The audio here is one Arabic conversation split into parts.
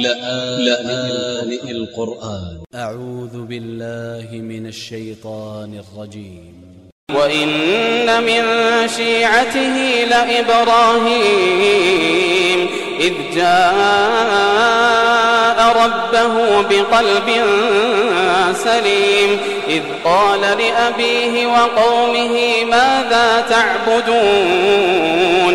لآن القرآن. أ ع و ذ ب ا ل ل ه من ا ل ش ي ط ا ن ا ل ج ي م وإن من شيعته لإبراهيم إذ جاء ربه بقلب سليم إذ قال لأبيه وقومه ماذا تعبدون؟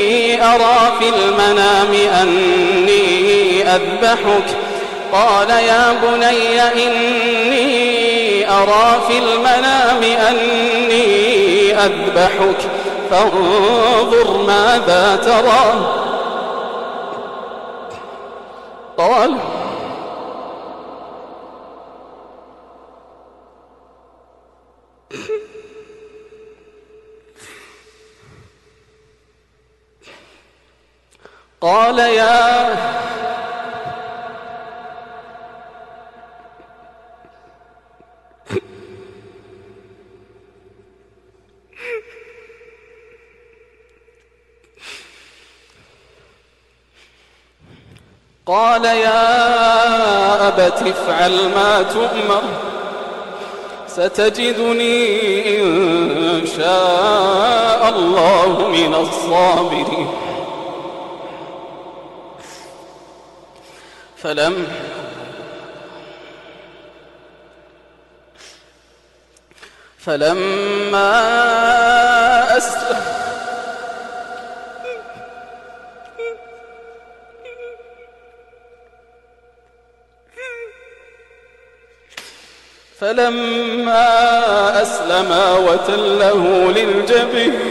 أرى في المنام أني أذبحك؟ قال يا بني إني أرى في المنام أني أذبحك فانظر ماذا ترى. قال قال يا قال يا أبت افعل ما تؤمر ستجدني إن شاء الله من الصابرين. فلم فلما أسلم فلما أسلما وتله للجبين